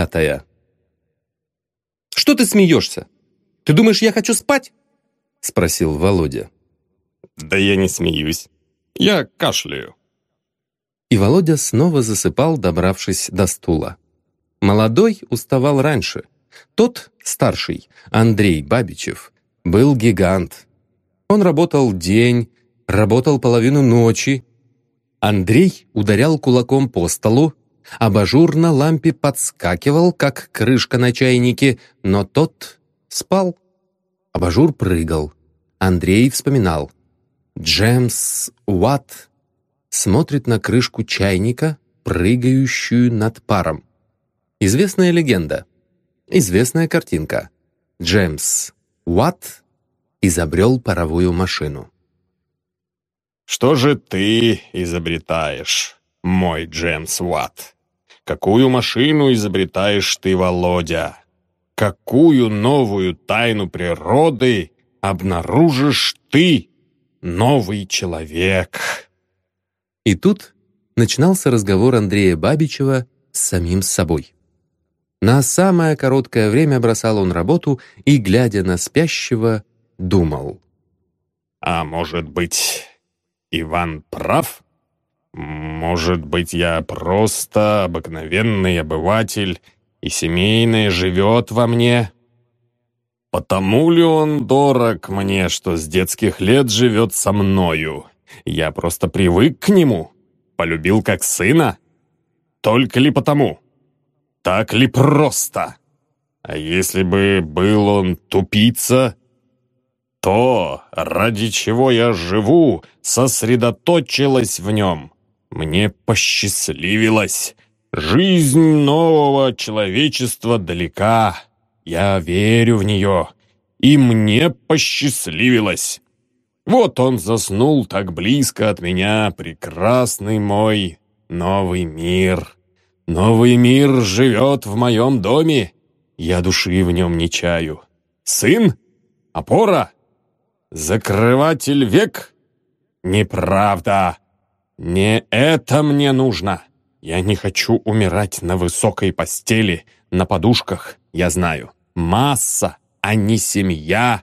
Пятая. «Что ты смеешься? Ты думаешь, я хочу спать?» — спросил Володя. «Да я не смеюсь. Я кашляю». И Володя снова засыпал, добравшись до стула. Молодой уставал раньше. Тот, старший, Андрей Бабичев, был гигант. Он работал день, работал половину ночи. Андрей ударял кулаком по столу, абажур на лампе подскакивал, как крышка на чайнике, но тот спал. Абажур прыгал. Андрей вспоминал. Джемс Уатт смотрит на крышку чайника, прыгающую над паром. Известная легенда. Известная картинка. Джеймс Уатт изобрел паровую машину. «Что же ты изобретаешь, мой Джеймс Уатт? Какую машину изобретаешь ты, Володя? Какую новую тайну природы обнаружишь ты, новый человек?» И тут начинался разговор Андрея Бабичева с самим собой. На самое короткое время бросал он работу и, глядя на спящего, думал. «А может быть, Иван прав? Может быть, я просто обыкновенный обыватель, и семейное живет во мне? Потому ли он дорог мне, что с детских лет живет со мною? Я просто привык к нему, полюбил как сына? Только ли потому?» Так ли просто? А если бы был он тупица, то, ради чего я живу, сосредоточилось в нем. Мне посчастливилось. Жизнь нового человечества далека. Я верю в нее. И мне посчастливилось. Вот он заснул так близко от меня, прекрасный мой новый мир. Новый мир живет в моем доме. Я души в нем не чаю. Сын? Опора? Закрыватель век? Неправда. Не это мне нужно. Я не хочу умирать на высокой постели, на подушках, я знаю. Масса, а не семья,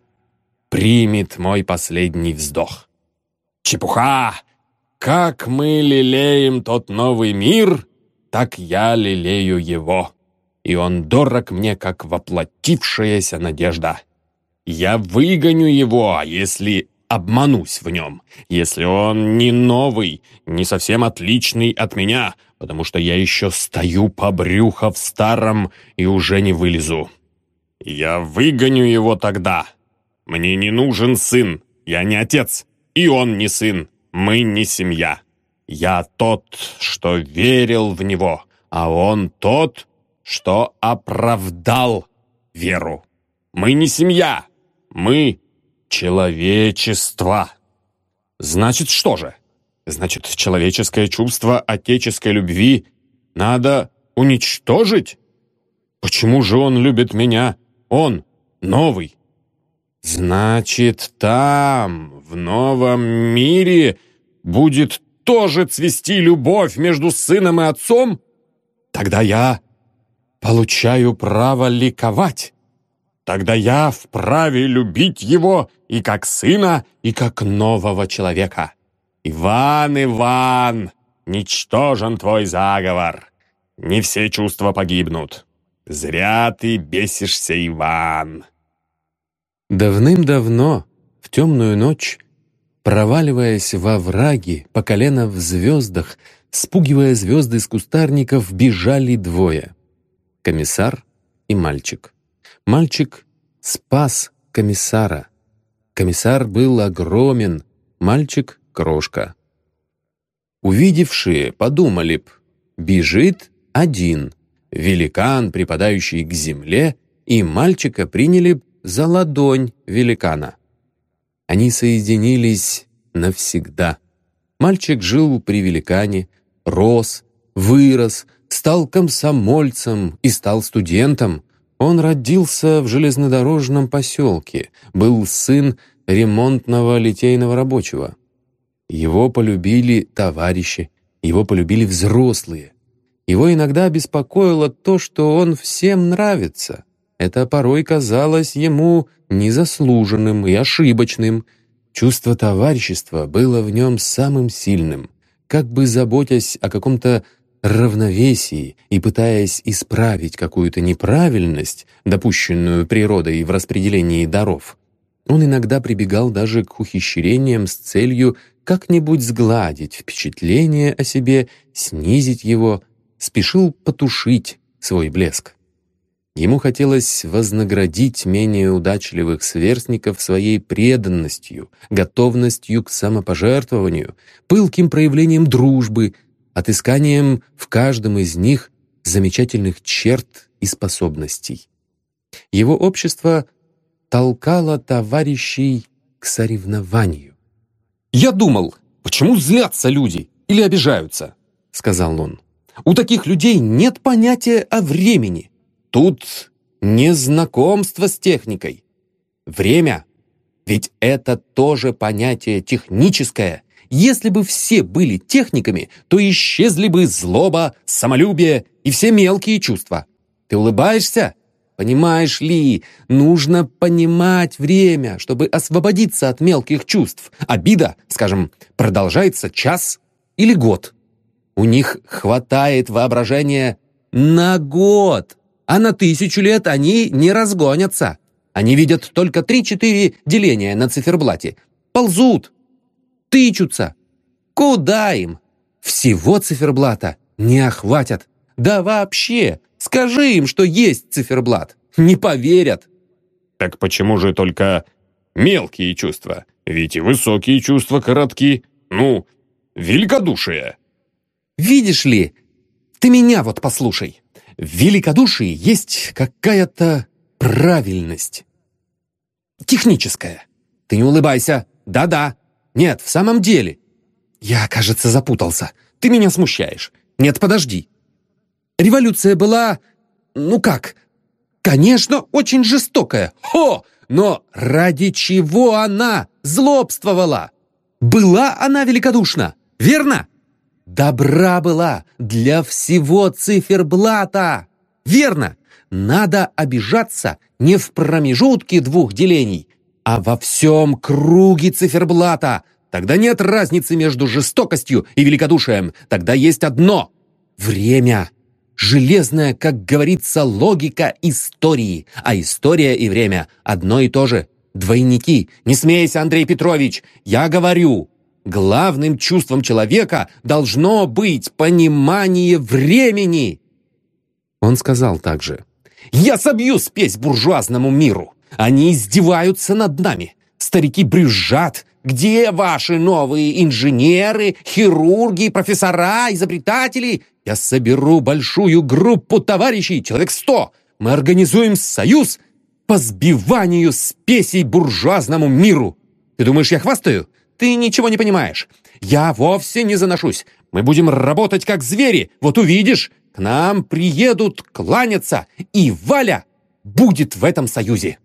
примет мой последний вздох. Чепуха! Как мы лелеем тот новый мир, так я лелею его, и он дорог мне, как воплотившаяся надежда. Я выгоню его, а если обманусь в нем, если он не новый, не совсем отличный от меня, потому что я еще стою по брюхо в старом и уже не вылезу. Я выгоню его тогда. Мне не нужен сын, я не отец, и он не сын, мы не семья. Я тот, что верил в него, а он тот, что оправдал веру. Мы не семья, мы человечество. Значит, что же? Значит, человеческое чувство отеческой любви надо уничтожить? Почему же он любит меня? Он новый. Значит, там, в новом мире, будет тоже цвести любовь между сыном и отцом, тогда я получаю право ликовать. Тогда я вправе любить его и как сына, и как нового человека. Иван, Иван, ничтожен твой заговор. Не все чувства погибнут. Зря ты бесишься, Иван. Давным-давно, в темную ночь, Проваливаясь во враги, по колено в звездах, спугивая звезды из кустарников, бежали двое. Комиссар и мальчик. Мальчик спас комиссара. Комиссар был огромен, мальчик — крошка. Увидевшие подумали б, бежит один, великан, припадающий к земле, и мальчика приняли б за ладонь великана. Они соединились навсегда. Мальчик жил при великане, рос, вырос, стал комсомольцем и стал студентом. Он родился в железнодорожном поселке, был сын ремонтного литейного рабочего. Его полюбили товарищи, его полюбили взрослые. Его иногда беспокоило то, что он всем нравится. Это порой казалось ему незаслуженным и ошибочным. Чувство товарищества было в нем самым сильным. Как бы заботясь о каком-то равновесии и пытаясь исправить какую-то неправильность, допущенную природой в распределении даров, он иногда прибегал даже к ухищрениям с целью как-нибудь сгладить впечатление о себе, снизить его, спешил потушить свой блеск. Ему хотелось вознаградить менее удачливых сверстников своей преданностью, готовностью к самопожертвованию, пылким проявлением дружбы, отысканием в каждом из них замечательных черт и способностей. Его общество толкало товарищей к соревнованию. «Я думал, почему злятся люди или обижаются?» — сказал он. «У таких людей нет понятия о времени». Тут не знакомство с техникой. Время. Ведь это тоже понятие техническое. Если бы все были техниками, то исчезли бы злоба, самолюбие и все мелкие чувства. Ты улыбаешься? Понимаешь ли, нужно понимать время, чтобы освободиться от мелких чувств. Обида, скажем, продолжается час или год. У них хватает воображения на год а на тысячу лет они не разгонятся. Они видят только три-четыре деления на циферблате. Ползут, тычутся. Куда им? Всего циферблата не охватят. Да вообще, скажи им, что есть циферблат. Не поверят. Так почему же только мелкие чувства? Ведь и высокие чувства коротки. Ну, великодушие. Видишь ли, ты меня вот послушай. В великодушии есть какая-то правильность. Техническая. Ты не улыбайся. Да-да. Нет, в самом деле. Я, кажется, запутался. Ты меня смущаешь. Нет, подожди. Революция была... Ну как? Конечно, очень жестокая. Хо! Но ради чего она злобствовала? Была она великодушна, верно? Добра была для всего циферблата. Верно, надо обижаться не в промежутке двух делений, а во всем круге циферблата. Тогда нет разницы между жестокостью и великодушием. Тогда есть одно — время. Железная, как говорится, логика истории. А история и время — одно и то же. Двойники. Не смейся, Андрей Петрович. Я говорю, Главным чувством человека должно быть понимание времени. Он сказал также. «Я собью спесь буржуазному миру. Они издеваются над нами. Старики брюзжат. Где ваши новые инженеры, хирурги, профессора, изобретатели? Я соберу большую группу товарищей, человек сто. Мы организуем союз по сбиванию спесей буржуазному миру. Ты думаешь, я хвастаю? Ты ничего не понимаешь. Я вовсе не заношусь. Мы будем работать как звери. Вот увидишь, к нам приедут кланяться, и Валя будет в этом союзе.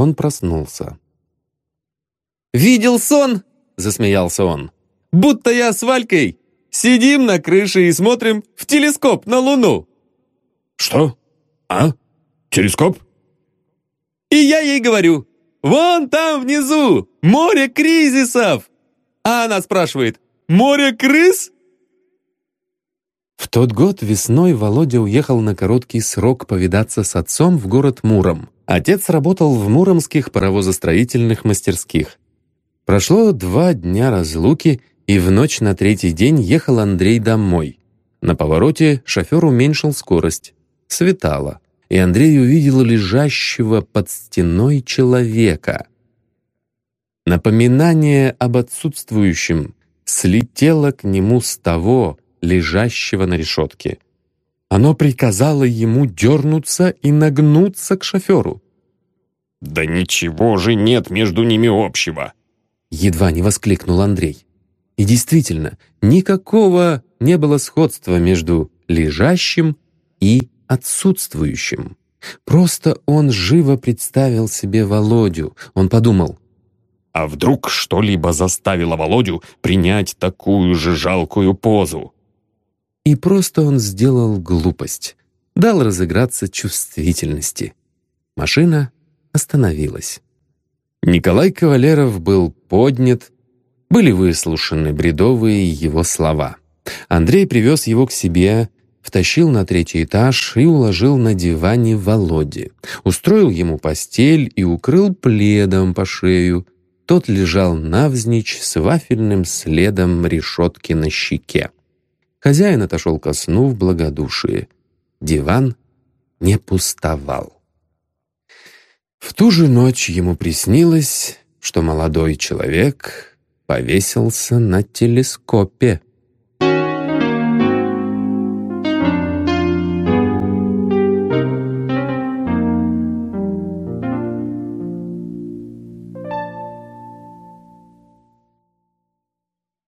Он проснулся. «Видел сон?» — засмеялся он. «Будто я с Валькой сидим на крыше и смотрим в телескоп на Луну». «Что? А? Телескоп?» «И я ей говорю, Вон там внизу море кризисов!» А она спрашивает, «Море крыс?» В тот год весной Володя уехал на короткий срок повидаться с отцом в город Муром. Отец работал в муромских паровозостроительных мастерских. Прошло два дня разлуки, и в ночь на третий день ехал Андрей домой. На повороте шофер уменьшил скорость. Светало и Андрей увидел лежащего под стеной человека. Напоминание об отсутствующем слетело к нему с того, лежащего на решетке. Оно приказало ему дернуться и нагнуться к шоферу. «Да ничего же нет между ними общего!» Едва не воскликнул Андрей. И действительно, никакого не было сходства между лежащим и отсутствующим. Просто он живо представил себе Володю. Он подумал, «А вдруг что-либо заставило Володю принять такую же жалкую позу?» И просто он сделал глупость. Дал разыграться чувствительности. Машина остановилась. Николай Кавалеров был поднят, были выслушаны бредовые его слова. Андрей привез его к себе, втащил на третий этаж и уложил на диване Володе. Устроил ему постель и укрыл пледом по шею. Тот лежал навзничь с вафельным следом решетки на щеке. Хозяин отошел ко сну в благодушии. Диван не пустовал. В ту же ночь ему приснилось, что молодой человек повесился на телескопе.